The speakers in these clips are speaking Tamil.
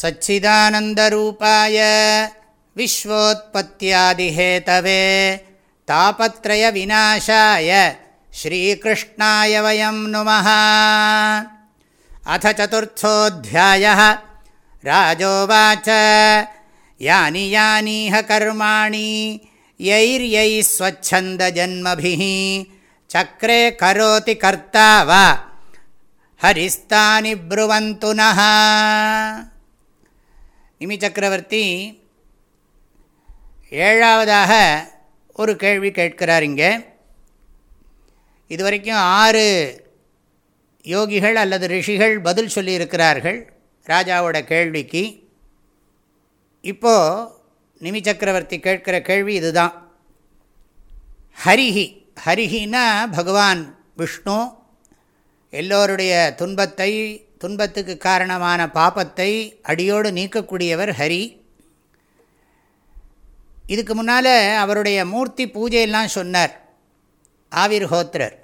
सच्चिदानन्दरूपाय विश्वोत्पत्त्यादिहेतवे तापत्रयविनाशाय श्रीकृष्णाय वयं नुमः अथ चतुर्थोऽध्यायः राजोवाच यानि यानीह कर्माणि यैर्यैः स्वच्छन्दजन्मभिः चक्रे करोति कर्ता वा हरिस्तानि ब्रुवन्तु नः நிமி சக்கரவர்த்தி ஏழாவதாக ஒரு கேள்வி கேட்கிறார் இங்கே. இதுவரைக்கும் ஆறு யோகிகள் அல்லது ரிஷிகள் பதில் சொல்லியிருக்கிறார்கள் ராஜாவோட கேள்விக்கு. இப்போது நிமி சக்கரவர்த்தி கேட்கிற கேள்வி இதுதான். ஹரிஹி ஹரிஹின்னா பகவான் விஷ்ணு எல்லோருடைய துன்பத்தை துன்பத்துக்கு காரணமான பாப்பத்தை அடியோடு நீக்கக்கூடியவர் ஹரி. இதுக்கு முன்னால் அவருடைய மூர்த்தி பூஜையெல்லாம் சொன்னார் ஆவிர் ஹோத்திரர்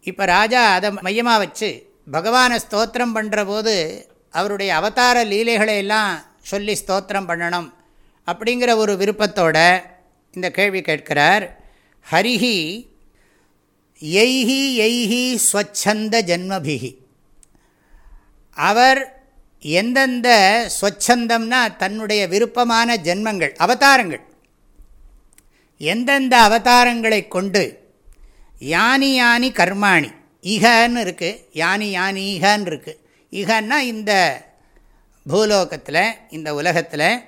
இப்போ ராஜா அதை மையமாக வச்சு பகவானை ஸ்தோத்திரம் பண்ணுற போது அவருடைய அவதார லீலைகளை எல்லாம் சொல்லி ஸ்தோத்திரம் பண்ணணும் அப்படிங்கிற ஒரு விருப்பத்தோட இந்த கேள்வி கேட்கிறார். ஹரிஹி எய்ஹி எய்ஹி ஸ்வச்சந்த ஜென்மபிகி அவர் எந்தெந்த ஸ்வச்சந்தம்னா தன்னுடைய விருப்பமான ஜென்மங்கள் அவதாரங்கள். எந்தெந்த அவதாரங்களை கொண்டு யானி யானி கர்மாணி இகன்னு இருக்குது யானி யானி ஈகன்னு இருக்குது ஈகன்னா இந்த பூலோகத்தில் இந்த உலகத்தில்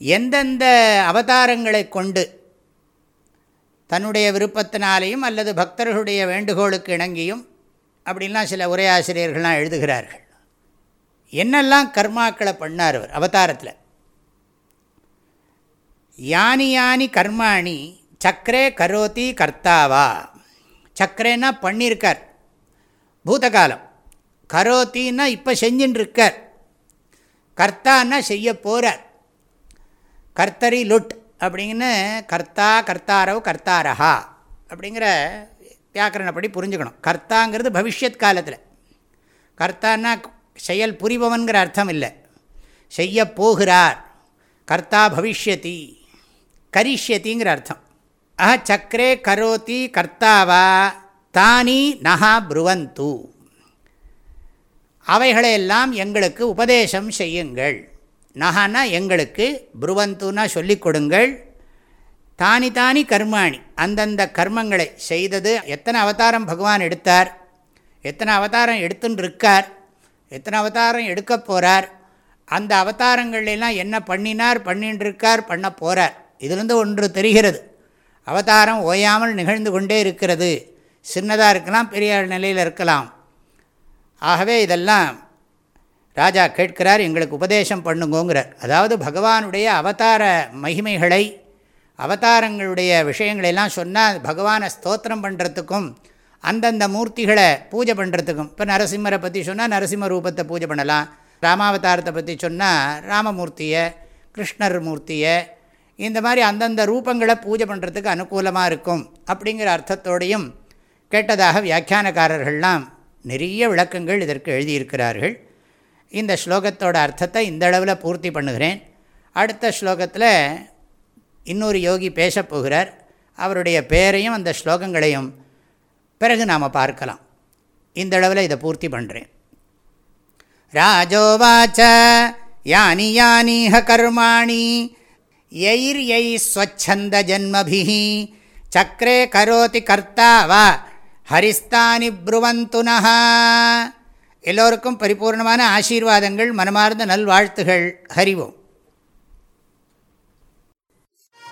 எந்தெந்த அவதாரங்களை கொண்டு தன்னுடைய விருப்பத்தினாலேயும் அல்லது பக்தர்களுடைய வேண்டுகோளுக்கு இணங்கியும் அப்படின்லாம் சில உரையாசிரியர்கள்லாம் எழுதுகிறார்கள். என்னெல்லாம் கர்மாக்களை பண்ணார் அவர் அவதாரத்தில்? யானி யானி கர்மாணி சக்கரே கரோதி கர்த்தாவா? சக்கரேன்னா பண்ணியிருக்கார் பூதகாலம். கரோத்தின்னா இப்போ செஞ்சுட்டுருக்கார் கர்த்தான்னா செய்ய போகிறார் கர்த்தரி லுட் அப்படின்னு கர்த்தா கர்த்தாரவ் கர்த்தாரஹா அப்படிங்கிற வியாக்கரணப்படி புரிஞ்சுக்கணும். கர்த்தாங்கிறது பவிஷ்யத் காலத்தில். கர்த்தான்னா செயல் புரிபவன்கிற அர்த்தம் இல்லை. செய்ய போகிறார். கர்த்தா பவிஷ்யதி. கரிஷ்யத்திங்கிற அர்த்தம். அஹ சக்கரே கரோதி கர்த்தாவா தானி நகா புருவந்து. அவைகளையெல்லாம் எங்களுக்கு உபதேசம் செய்யுங்கள். நகனா எங்களுக்கு புருவந்தூன்னா சொல்லிக் கொடுங்கள். தானி தானி கர்மாணி. அந்தந்த கர்மங்களை செய்தது எத்தனை அவதாரம் பகவான் எடுத்தார்? எத்தனை அவதாரம் எடுத்துன்னு இருக்கார் எத்தனை அவதாரம் எடுக்க போகிறார் அந்த அவதாரங்கள்லாம் என்ன பண்ணினார் பண்ணின்னு இருக்கார் பண்ண போகிறார் இதுலேருந்து ஒன்று தெரிகிறது. அவதாரம் ஓயாமல் நிகழ்ந்து கொண்டே இருக்கிறது. சின்னதாக இருக்கலாம் பெரிய நிலையில் இருக்கலாம். ஆகவே இதெல்லாம் ராஜா கேட்கிறார் எங்களுக்கு உபதேசம் பண்ணுங்கோங்கிறார். அதாவது பகவானுடைய அவதார மகிமைகளை அவதாரங்களுடைய விஷயங்களெல்லாம் சொன்னால் பகவானை ஸ்தோத்திரம் பண்ணுறதுக்கும் அந்தந்த மூர்த்திகளை பூஜை பண்ணுறதுக்கும் இப்போ நரசிம்மரை பற்றி சொன்னால் நரசிம்ம ரூபத்தை பூஜை பண்ணலாம். ராமாவதாரத்தை பற்றி சொன்னால் ராமமூர்த்தியை கிருஷ்ணர் மூர்த்தியை இந்த மாதிரி அந்தந்த ரூபங்களை பூஜை பண்ணுறதுக்கு அனுகூலமாக இருக்கும் அப்படிங்கிற அர்த்தத்தோடையும் கேட்டதாக வியாக்கியானக்காரர்கள்லாம் நிறைய விளக்கங்கள் இதற்கு எழுதியிருக்கிறார்கள். இந்த ஸ்லோகத்தோட அர்த்தத்தை இந்த அளவில் பூர்த்தி பண்ணுகிறேன். அடுத்த ஸ்லோகத்தில் இன்னொரு யோகி பேசப்போகிறார் அவருடைய பெயரையும் அந்த ஸ்லோகங்களையும் பிறகு நாம் பார்க்கலாம். இந்த அளவில் இதை பூர்த்தி பண்ணுறேன் ராஜோவாச்ச யானி யானீஹ கர்மாணி எயிர் எய் ஸ்வச்சந்த ஜன்மபிஹி சக்கரே கரோதி கர்த்தாவா ஹரிஸ்தானி ப்ருவந்துனஹா. எல்லோருக்கும் பரிபூர்ணமான ஆசீர்வாதங்கள் மனமார்ந்த நல்வாழ்த்துகள். ஹரிவோம்